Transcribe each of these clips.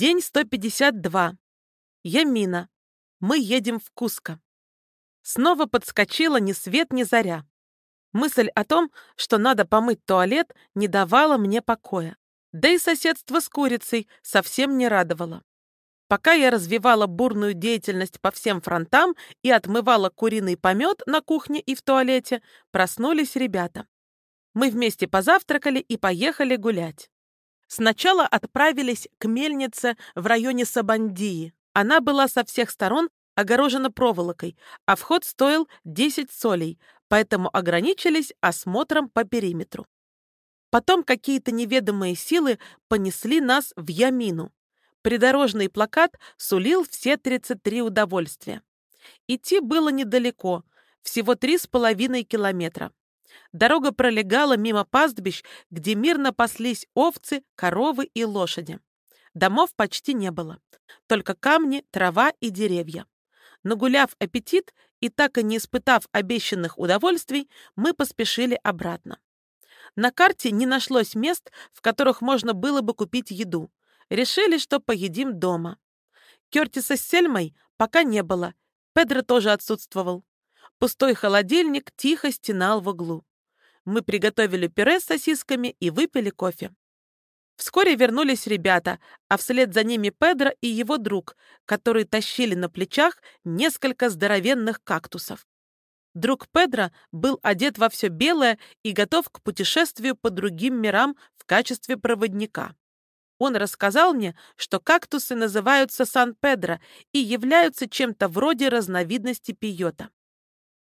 День 152. Я Мина. Мы едем в Куско. Снова подскочила ни свет, ни заря. Мысль о том, что надо помыть туалет, не давала мне покоя. Да и соседство с курицей совсем не радовало. Пока я развивала бурную деятельность по всем фронтам и отмывала куриный помет на кухне и в туалете, проснулись ребята. Мы вместе позавтракали и поехали гулять. Сначала отправились к мельнице в районе Сабандии. Она была со всех сторон огорожена проволокой, а вход стоил 10 солей, поэтому ограничились осмотром по периметру. Потом какие-то неведомые силы понесли нас в Ямину. Придорожный плакат сулил все 33 удовольствия. Идти было недалеко, всего три с половиной километра. Дорога пролегала мимо пастбищ, где мирно паслись овцы, коровы и лошади. Домов почти не было, только камни, трава и деревья. Нагуляв аппетит и так и не испытав обещанных удовольствий, мы поспешили обратно. На карте не нашлось мест, в которых можно было бы купить еду. Решили, что поедим дома. Кертиса с Сельмой пока не было, Педро тоже отсутствовал. Пустой холодильник тихо стенал в углу. Мы приготовили пюре с сосисками и выпили кофе. Вскоре вернулись ребята, а вслед за ними Педро и его друг, которые тащили на плечах несколько здоровенных кактусов. Друг Педро был одет во все белое и готов к путешествию по другим мирам в качестве проводника. Он рассказал мне, что кактусы называются Сан-Педро и являются чем-то вроде разновидности пиота.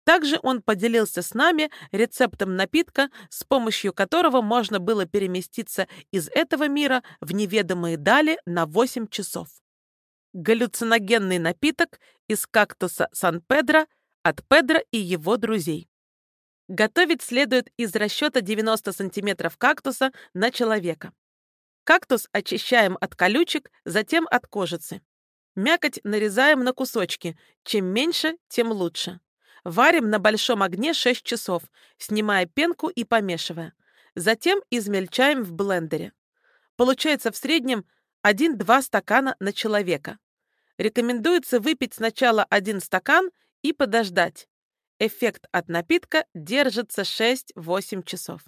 Также он поделился с нами рецептом напитка, с помощью которого можно было переместиться из этого мира в неведомые дали на 8 часов. Галлюциногенный напиток из кактуса Сан-Педро от Педро и его друзей. Готовить следует из расчета 90 см кактуса на человека. Кактус очищаем от колючек, затем от кожицы. Мякоть нарезаем на кусочки. Чем меньше, тем лучше. Варим на большом огне 6 часов, снимая пенку и помешивая. Затем измельчаем в блендере. Получается в среднем 1-2 стакана на человека. Рекомендуется выпить сначала один стакан и подождать. Эффект от напитка держится 6-8 часов.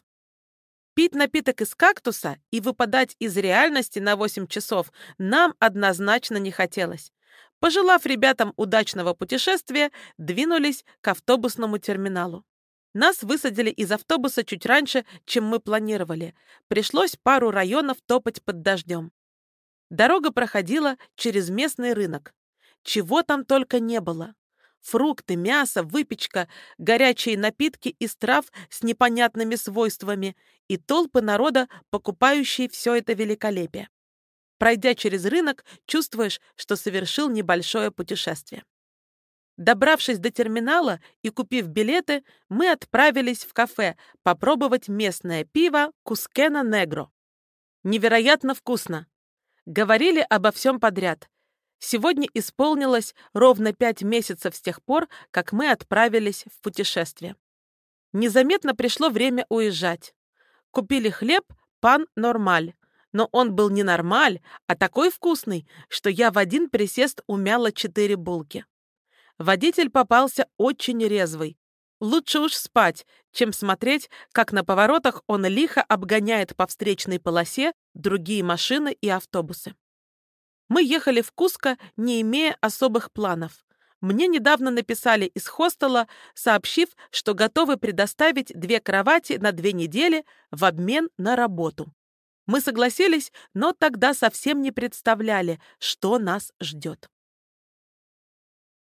Пить напиток из кактуса и выпадать из реальности на 8 часов нам однозначно не хотелось. Пожелав ребятам удачного путешествия, двинулись к автобусному терминалу. Нас высадили из автобуса чуть раньше, чем мы планировали. Пришлось пару районов топать под дождем. Дорога проходила через местный рынок. Чего там только не было. Фрукты, мясо, выпечка, горячие напитки из трав с непонятными свойствами и толпы народа, покупающие все это великолепие. Пройдя через рынок, чувствуешь, что совершил небольшое путешествие. Добравшись до терминала и купив билеты, мы отправились в кафе попробовать местное пиво Кускена Негро. Невероятно вкусно. Говорили обо всем подряд. Сегодня исполнилось ровно пять месяцев с тех пор, как мы отправились в путешествие. Незаметно пришло время уезжать. Купили хлеб «Пан Нормаль», но он был не нормаль, а такой вкусный, что я в один присест умяла четыре булки. Водитель попался очень резвый. Лучше уж спать, чем смотреть, как на поворотах он лихо обгоняет по встречной полосе другие машины и автобусы. Мы ехали в Куско, не имея особых планов. Мне недавно написали из хостела, сообщив, что готовы предоставить две кровати на две недели в обмен на работу. Мы согласились, но тогда совсем не представляли, что нас ждет.